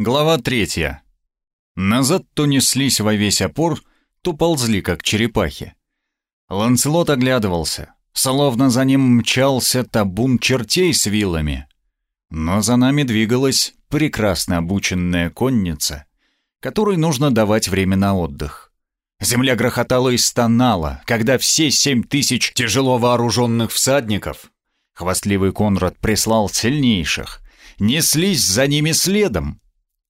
Глава третья. Назад то неслись во весь опор, то ползли, как черепахи. Ланселот оглядывался, словно за ним мчался табун чертей с вилами. Но за нами двигалась прекрасно обученная конница, которой нужно давать время на отдых. Земля грохотала и стонала, когда все семь тысяч тяжело вооруженных всадников, хвастливый Конрад прислал сильнейших, неслись за ними следом,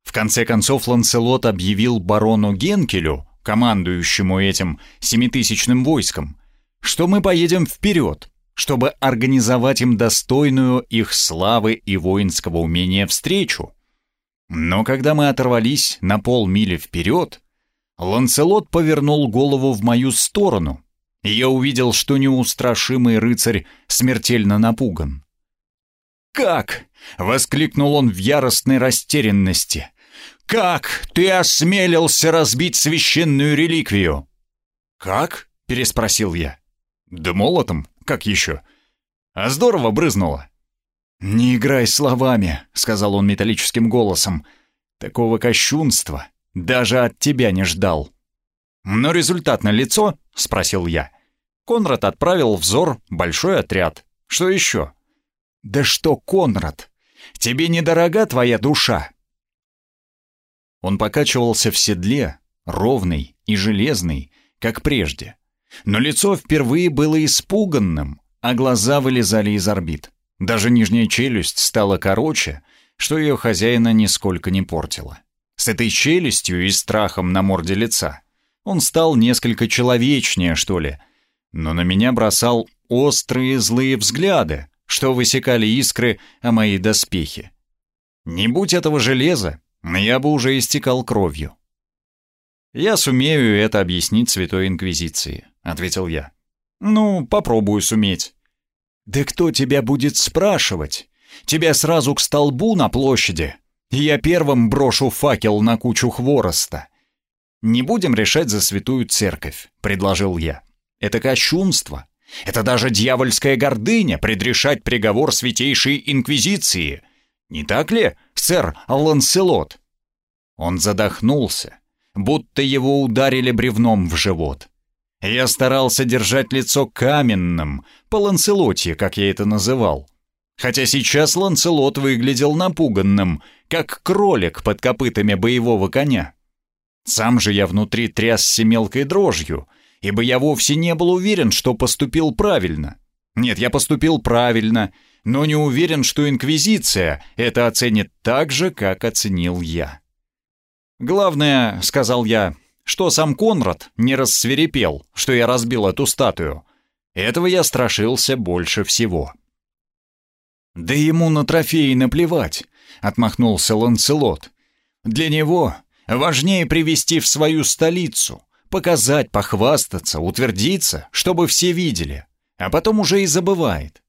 в конце концов Ланселот объявил барону Генкелю, командующему этим семитысячным войском, что мы поедем вперед, чтобы организовать им достойную их славы и воинского умения встречу. Но когда мы оторвались на полмили вперед, Ланселот повернул голову в мою сторону, и я увидел, что неустрашимый рыцарь смертельно напуган. «Как?» — воскликнул он в яростной растерянности. «Как ты осмелился разбить священную реликвию?» «Как?» — переспросил я. «Да молотом, как еще?» «А здорово брызнуло». «Не играй словами», — сказал он металлическим голосом. «Такого кощунства даже от тебя не ждал». «Но результат на лицо?» — спросил я. Конрад отправил взор большой отряд. «Что еще?» «Да что, Конрад, тебе недорога твоя душа?» Он покачивался в седле, ровный и железный, как прежде. Но лицо впервые было испуганным, а глаза вылезали из орбит. Даже нижняя челюсть стала короче, что ее хозяина нисколько не портило. С этой челюстью и страхом на морде лица он стал несколько человечнее, что ли, но на меня бросал острые злые взгляды, что высекали искры о мои доспехи. Не будь этого железа, я бы уже истекал кровью. «Я сумею это объяснить Святой Инквизиции», — ответил я. «Ну, попробую суметь». «Да кто тебя будет спрашивать? Тебя сразу к столбу на площади. Я первым брошу факел на кучу хвороста». «Не будем решать за Святую Церковь», — предложил я. «Это кощунство. Это даже дьявольская гордыня предрешать приговор Святейшей Инквизиции. Не так ли, сэр Ланселот?» Он задохнулся, будто его ударили бревном в живот. Я старался держать лицо каменным, по Ланселотье, как я это называл. Хотя сейчас Ланселот выглядел напуганным, как кролик под копытами боевого коня. Сам же я внутри трясся мелкой дрожью, ибо я вовсе не был уверен, что поступил правильно. Нет, я поступил правильно — но не уверен, что Инквизиция это оценит так же, как оценил я. «Главное, — сказал я, — что сам Конрад не рассверепел, что я разбил эту статую. Этого я страшился больше всего». «Да ему на трофеи наплевать», — отмахнулся Ланселот. «Для него важнее привести в свою столицу, показать, похвастаться, утвердиться, чтобы все видели, а потом уже и забывает.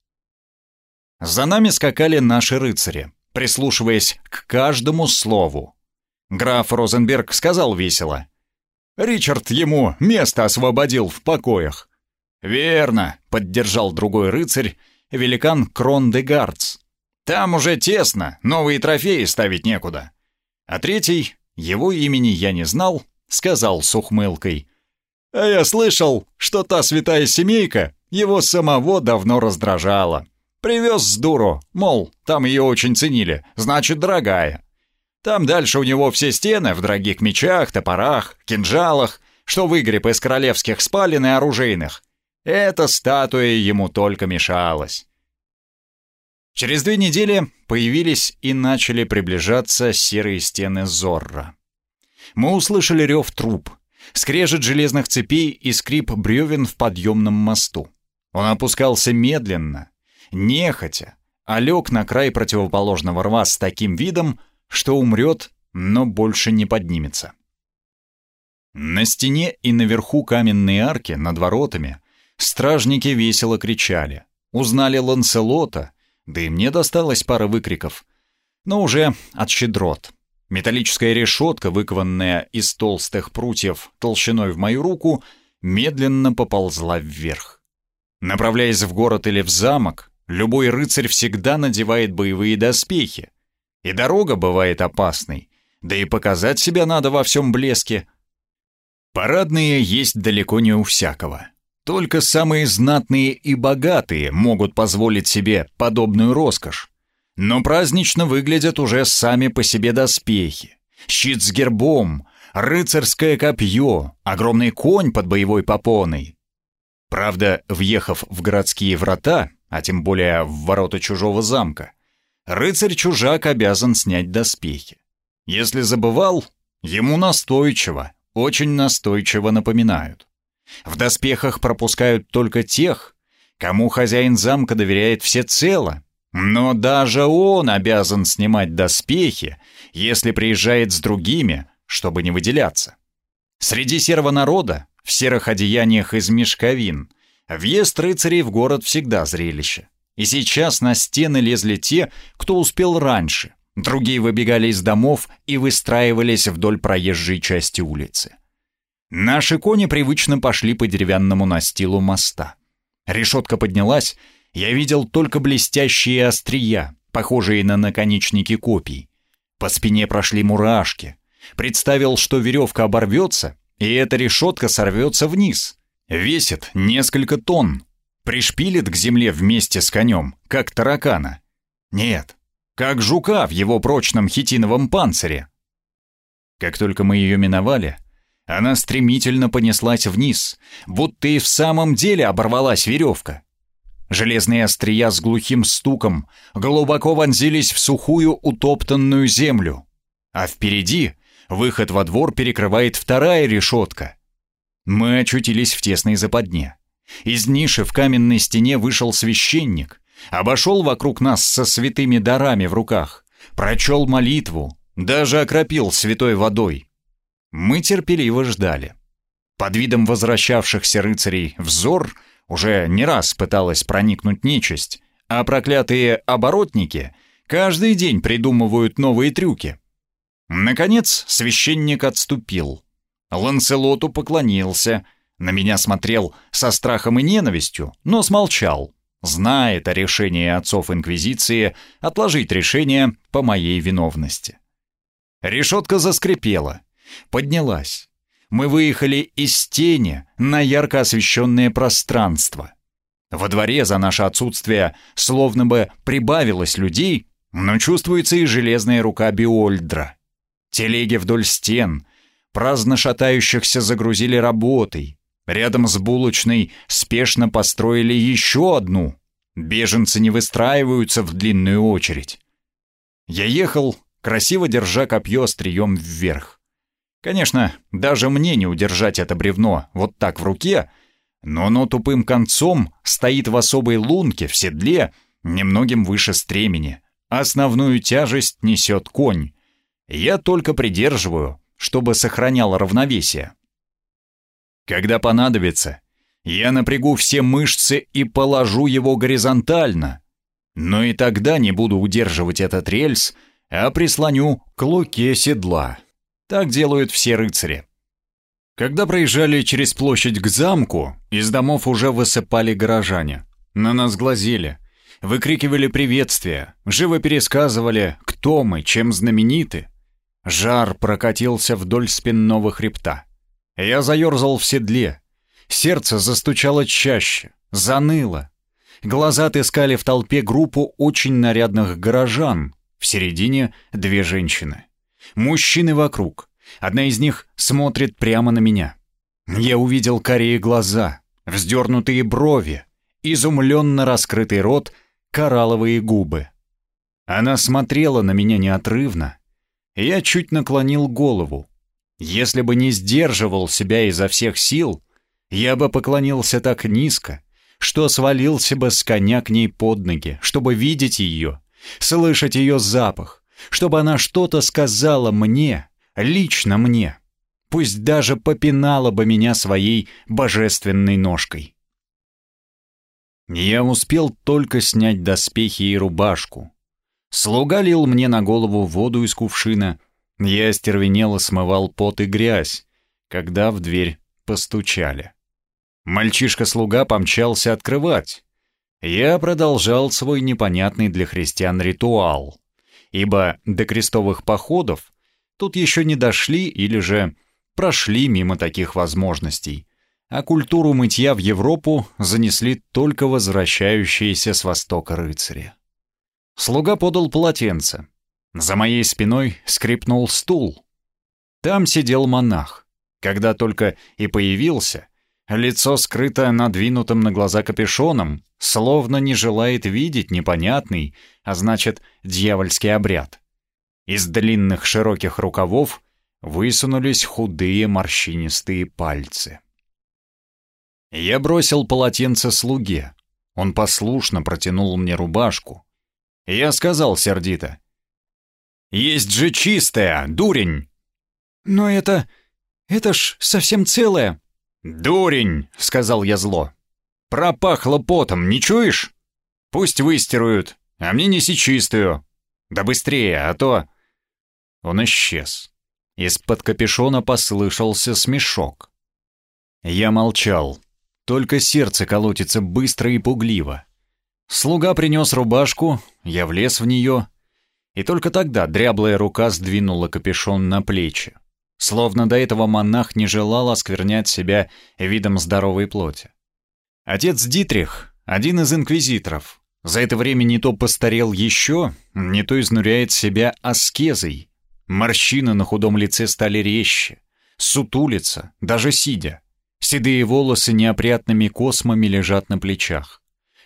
За нами скакали наши рыцари, прислушиваясь к каждому слову. Граф Розенберг сказал весело. «Ричард ему место освободил в покоях». «Верно», — поддержал другой рыцарь, великан Крон де Гардс. «Там уже тесно, новые трофеи ставить некуда». А третий, его имени я не знал, сказал с ухмылкой. «А я слышал, что та святая семейка его самого давно раздражала. Привез с дуру, мол, там ее очень ценили, значит, дорогая. Там дальше у него все стены в дорогих мечах, топорах, кинжалах, что выгреб из королевских спален и оружейных. Эта статуя ему только мешалась. Через две недели появились и начали приближаться серые стены Зорро. Мы услышали рев труб, скрежет железных цепей и скрип бревен в подъемном мосту. Он опускался медленно, нехотя, а лег на край противоположного рва с таким видом, что умрет, но больше не поднимется. На стене и наверху каменные арки над воротами стражники весело кричали. Узнали Ланселота, да и мне досталась пара выкриков. Но уже от щедрот. Металлическая решетка, выкованная из толстых прутьев толщиной в мою руку, медленно поползла вверх. Направляясь в город или в замок, Любой рыцарь всегда надевает боевые доспехи. И дорога бывает опасной, Да и показать себя надо во всем блеске. Парадные есть далеко не у всякого. Только самые знатные и богатые могут позволить себе подобную роскошь. Но празднично выглядят уже сами по себе доспехи. Щит с гербом, рыцарское копье, огромный конь под боевой попоной. Правда, въехав в городские врата, а тем более в ворота чужого замка, рыцарь-чужак обязан снять доспехи. Если забывал, ему настойчиво, очень настойчиво напоминают. В доспехах пропускают только тех, кому хозяин замка доверяет всецело, но даже он обязан снимать доспехи, если приезжает с другими, чтобы не выделяться. Среди серого народа, в серых одеяниях из мешковин, въезд рыцарей в город всегда зрелище. И сейчас на стены лезли те, кто успел раньше. Другие выбегали из домов и выстраивались вдоль проезжей части улицы. Наши кони привычно пошли по деревянному настилу моста. Решетка поднялась, я видел только блестящие острия, похожие на наконечники копий. По спине прошли мурашки. Представил, что веревка оборвется, и эта решетка сорвется вниз. Весит несколько тонн. Пришпилит к земле вместе с конем, как таракана. Нет, как жука в его прочном хитиновом панцире. Как только мы ее миновали, она стремительно понеслась вниз, будто и в самом деле оборвалась веревка. Железные острия с глухим стуком глубоко вонзились в сухую утоптанную землю. А впереди выход во двор перекрывает вторая решетка. Мы очутились в тесной западне. Из ниши в каменной стене вышел священник, обошел вокруг нас со святыми дарами в руках, прочел молитву, даже окропил святой водой. Мы терпеливо ждали. Под видом возвращавшихся рыцарей взор — уже не раз пыталась проникнуть нечисть, а проклятые оборотники каждый день придумывают новые трюки. Наконец священник отступил. Ланселоту поклонился, на меня смотрел со страхом и ненавистью, но смолчал. Знает о решении отцов Инквизиции отложить решение по моей виновности. Решетка заскрипела, поднялась мы выехали из тени на ярко освещенное пространство. Во дворе за наше отсутствие словно бы прибавилось людей, но чувствуется и железная рука Биольдра. Телеги вдоль стен, праздно шатающихся загрузили работой. Рядом с булочной спешно построили еще одну. Беженцы не выстраиваются в длинную очередь. Я ехал, красиво держа копье острием вверх. Конечно, даже мне не удержать это бревно вот так в руке, но оно тупым концом стоит в особой лунке в седле, немногим выше стремени. Основную тяжесть несет конь. Я только придерживаю, чтобы сохранял равновесие. Когда понадобится, я напрягу все мышцы и положу его горизонтально. Но и тогда не буду удерживать этот рельс, а прислоню к луке седла. Так делают все рыцари. Когда проезжали через площадь к замку, из домов уже высыпали горожане. На нас глазели, выкрикивали приветствия, живо пересказывали, кто мы, чем знамениты. Жар прокатился вдоль спинного хребта. Я заерзал в седле. Сердце застучало чаще, заныло. Глаза отыскали в толпе группу очень нарядных горожан. В середине две женщины. Мужчины вокруг. Одна из них смотрит прямо на меня. Я увидел корее глаза, вздернутые брови, изумленно раскрытый рот, коралловые губы. Она смотрела на меня неотрывно. Я чуть наклонил голову. Если бы не сдерживал себя изо всех сил, я бы поклонился так низко, что свалился бы с коня к ней под ноги, чтобы видеть ее, слышать ее запах, чтобы она что-то сказала мне, лично мне. Пусть даже попинала бы меня своей божественной ножкой. Я успел только снять доспехи и рубашку. Слуга лил мне на голову воду из кувшина. Я остервенело смывал пот и грязь, когда в дверь постучали. Мальчишка-слуга помчался открывать. Я продолжал свой непонятный для христиан ритуал ибо до крестовых походов Тут еще не дошли или же прошли мимо таких возможностей, а культуру мытья в Европу занесли только возвращающиеся с востока рыцари. Слуга подал полотенце. За моей спиной скрипнул стул. Там сидел монах. Когда только и появился, лицо скрыто надвинутым на глаза капюшоном, словно не желает видеть непонятный, а значит, дьявольский обряд. Из длинных широких рукавов высунулись худые морщинистые пальцы. Я бросил полотенце слуге. Он послушно протянул мне рубашку. Я сказал сердито. «Есть же чистая, дурень!» «Но это... это ж совсем целое!» «Дурень!» — сказал я зло. «Пропахло потом, не чуешь? Пусть выстирают, а мне неси чистую. Да быстрее, а то...» Он исчез. Из-под капюшона послышался смешок. Я молчал. Только сердце колотится быстро и пугливо. Слуга принес рубашку, я влез в нее, и только тогда дряблая рука сдвинула капюшон на плечи. Словно до этого монах не желал осквернять себя видом здоровой плоти. Отец Дитрих, один из инквизиторов, за это время не то постарел еще, не то изнуряет себя аскезой. Морщины на худом лице стали резче, сутулится, даже сидя. Седые волосы неопрятными космами лежат на плечах.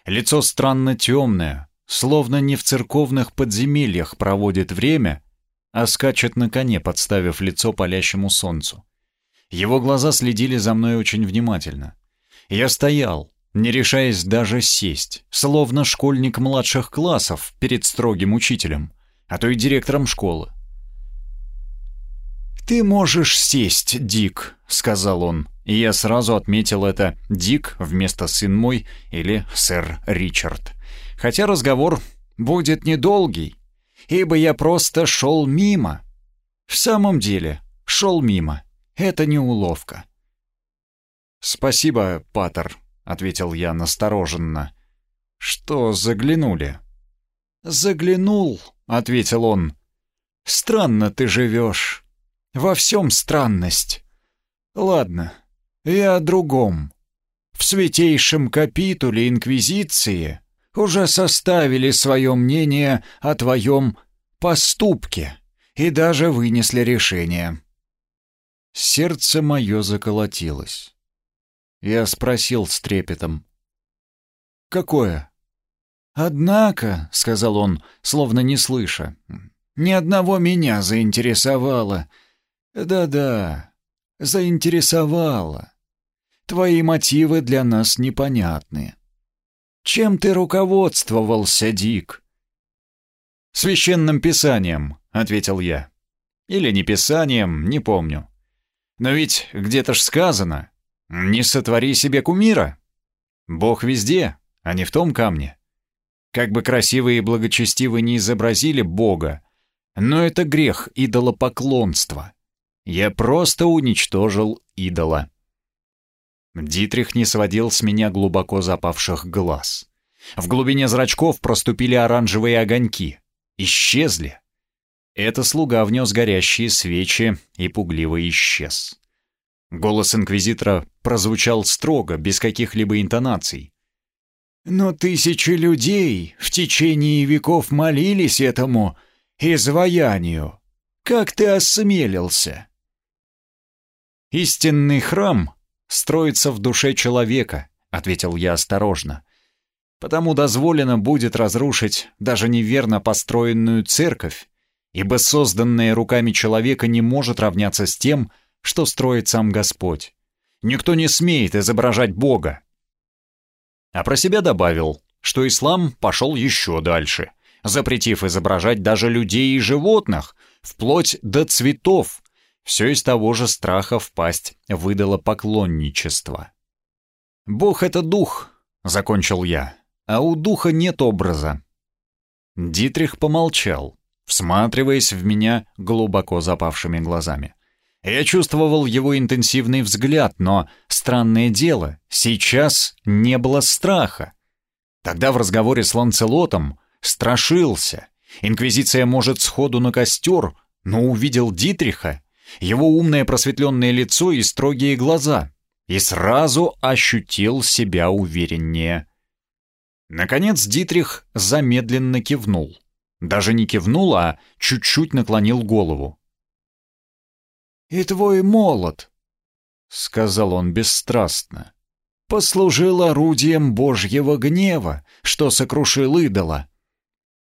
Лицо странно темное, словно не в церковных подземельях проводит время, а скачет на коне, подставив лицо палящему солнцу. Его глаза следили за мной очень внимательно. Я стоял, не решаясь даже сесть, словно школьник младших классов перед строгим учителем, а то и директором школы. «Ты можешь сесть, Дик», — сказал он, и я сразу отметил это «Дик» вместо «сын мой» или «сэр Ричард». Хотя разговор будет недолгий, ибо я просто шел мимо. В самом деле, шел мимо. Это не уловка. «Спасибо, Паттер», — ответил я настороженно. «Что заглянули?» «Заглянул», — ответил он. «Странно ты живешь. Во всем странность. Ладно, я о другом. В святейшем капитуле Инквизиции уже составили свое мнение о твоем поступке и даже вынесли решение. Сердце мое заколотилось. Я спросил с трепетом. «Какое?» «Однако», — сказал он, словно не слыша, — «ни одного меня заинтересовало. Да-да, заинтересовало. Твои мотивы для нас непонятны. Чем ты руководствовался, Дик?» «Священным писанием», — ответил я. «Или не писанием, не помню. Но ведь где-то ж сказано, не сотвори себе кумира. Бог везде, а не в том камне. Как бы красиво и благочестиво не изобразили Бога, но это грех идолопоклонства. Я просто уничтожил идола. Дитрих не сводил с меня глубоко запавших глаз. В глубине зрачков проступили оранжевые огоньки. Исчезли. Это слуга внес горящие свечи и пугливо исчез. Голос инквизитора прозвучал строго, без каких-либо интонаций. «Но тысячи людей в течение веков молились этому изваянию. Как ты осмелился?» «Истинный храм строится в душе человека», — ответил я осторожно. «Потому дозволено будет разрушить даже неверно построенную церковь, ибо созданное руками человека не может равняться с тем, что строит сам Господь. Никто не смеет изображать Бога». А про себя добавил, что ислам пошел еще дальше, запретив изображать даже людей и животных, вплоть до цветов, все из того же страха впасть выдало поклонничество. «Бог — это дух», — закончил я, — «а у духа нет образа». Дитрих помолчал, всматриваясь в меня глубоко запавшими глазами. Я чувствовал его интенсивный взгляд, но, странное дело, сейчас не было страха. Тогда в разговоре с Ланцелотом страшился. Инквизиция может сходу на костер, но увидел Дитриха, его умное просветленное лицо и строгие глаза, и сразу ощутил себя увереннее. Наконец Дитрих замедленно кивнул. Даже не кивнул, а чуть-чуть наклонил голову. «И твой молот», — сказал он бесстрастно, — «послужил орудием Божьего гнева, что сокрушил идола.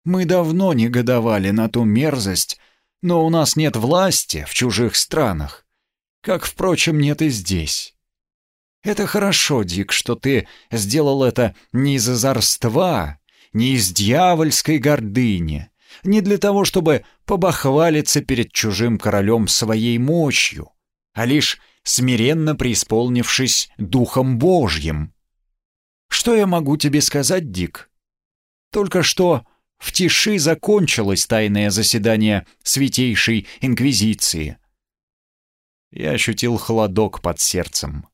Мы давно негодовали на ту мерзость, но у нас нет власти в чужих странах, как, впрочем, нет и здесь. Это хорошо, Дик, что ты сделал это не из озорства, не из дьявольской гордыни, не для того, чтобы побахвалиться перед чужим королем своей мощью, а лишь смиренно преисполнившись Духом Божьим. Что я могу тебе сказать, Дик? Только что в тиши закончилось тайное заседание Святейшей Инквизиции. Я ощутил холодок под сердцем.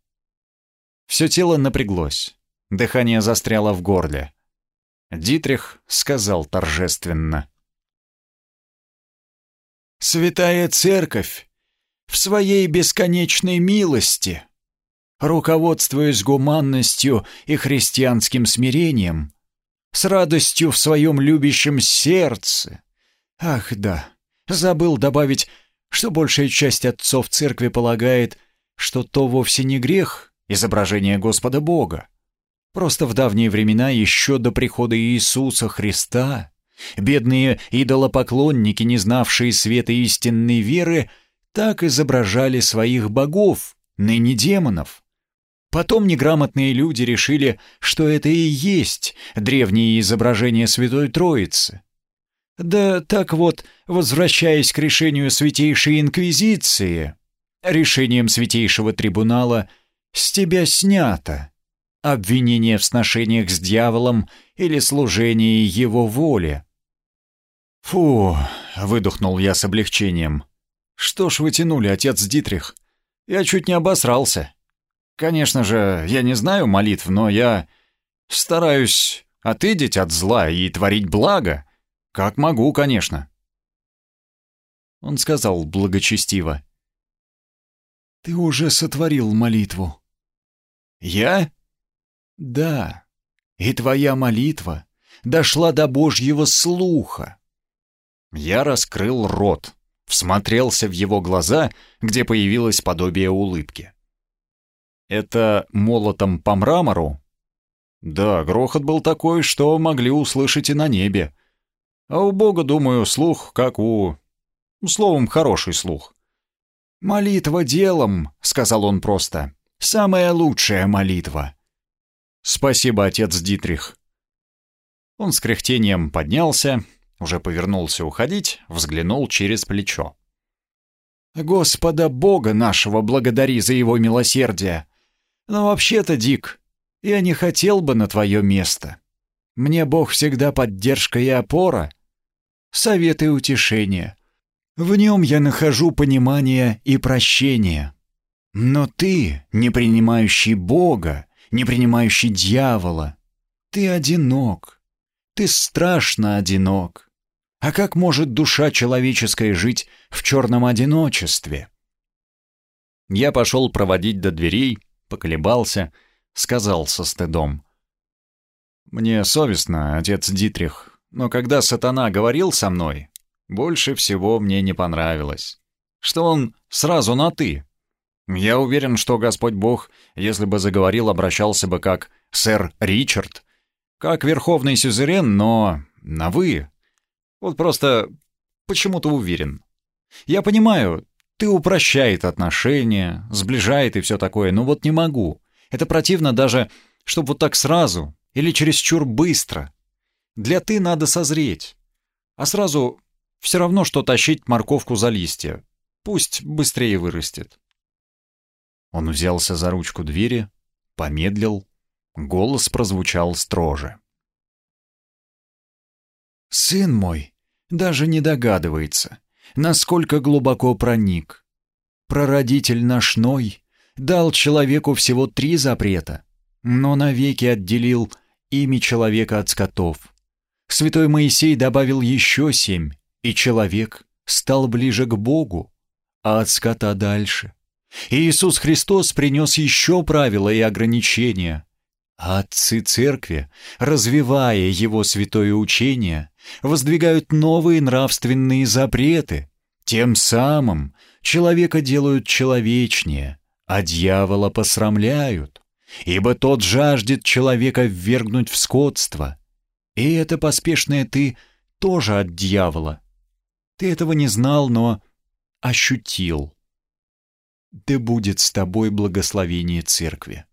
Все тело напряглось, дыхание застряло в горле. Дитрих сказал торжественно. «Святая Церковь в своей бесконечной милости, руководствуясь гуманностью и христианским смирением, с радостью в своем любящем сердце. Ах да, забыл добавить, что большая часть отцов церкви полагает, что то вовсе не грех изображение Господа Бога. Просто в давние времена, еще до прихода Иисуса Христа, бедные идолопоклонники, не знавшие света истинной веры, так изображали своих богов, ныне демонов. Потом неграмотные люди решили, что это и есть древнее изображение Святой Троицы. Да так вот, возвращаясь к решению Святейшей Инквизиции, решением Святейшего Трибунала, с тебя снято обвинение в сношениях с дьяволом или служении его воле. «Фу!» — выдохнул я с облегчением. «Что ж вы тянули, отец Дитрих? Я чуть не обосрался». Конечно же, я не знаю молитв, но я стараюсь отыдеть от зла и творить благо, как могу, конечно. Он сказал благочестиво. «Ты уже сотворил молитву». «Я?» «Да, и твоя молитва дошла до Божьего слуха». Я раскрыл рот, всмотрелся в его глаза, где появилось подобие улыбки. Это молотом по мрамору? Да, грохот был такой, что могли услышать и на небе. А у Бога, думаю, слух, как у... Словом, хороший слух. «Молитва делом», — сказал он просто. «Самая лучшая молитва». «Спасибо, отец Дитрих». Он с кряхтением поднялся, уже повернулся уходить, взглянул через плечо. «Господа Бога нашего благодари за его милосердие! Но вообще-то, Дик, я не хотел бы на твое место. Мне Бог всегда поддержка и опора, совет и утешение. В нем я нахожу понимание и прощение. Но ты, не принимающий Бога, не принимающий дьявола, ты одинок, ты страшно одинок. А как может душа человеческая жить в черном одиночестве? Я пошел проводить до дверей, поколебался, сказал со стыдом. «Мне совестно, отец Дитрих, но когда сатана говорил со мной, больше всего мне не понравилось. Что он сразу на «ты». Я уверен, что Господь Бог, если бы заговорил, обращался бы как сэр Ричард, как верховный сюзерен, но на «вы». Вот просто почему-то уверен. Я понимаю, ты упрощает отношения, сближает и все такое, но вот не могу. Это противно даже, чтобы вот так сразу или чересчур быстро. Для «ты» надо созреть. А сразу все равно, что тащить морковку за листья. Пусть быстрее вырастет. Он взялся за ручку двери, помедлил, голос прозвучал строже. «Сын мой даже не догадывается, насколько глубоко проник. Прародитель наш Ной дал человеку всего три запрета, но навеки отделил ими человека от скотов. Святой Моисей добавил еще семь, и человек стал ближе к Богу, а от скота дальше. И Иисус Христос принес еще правила и ограничения. А отцы церкви, развивая его святое учение, воздвигают новые нравственные запреты. Тем самым человека делают человечнее, а дьявола посрамляют, ибо тот жаждет человека ввергнуть в скотство. И это поспешное «ты» тоже от дьявола. Ты этого не знал, но ощутил. Да будет с тобой благословение церкви.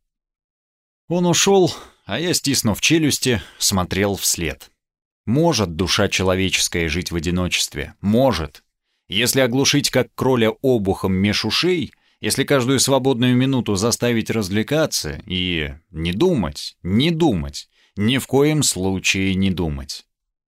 Он ушел, а я, стиснув челюсти, смотрел вслед. Может душа человеческая жить в одиночестве? Может. Если оглушить как кроля обухом меж ушей, если каждую свободную минуту заставить развлекаться и не думать, не думать, ни в коем случае не думать.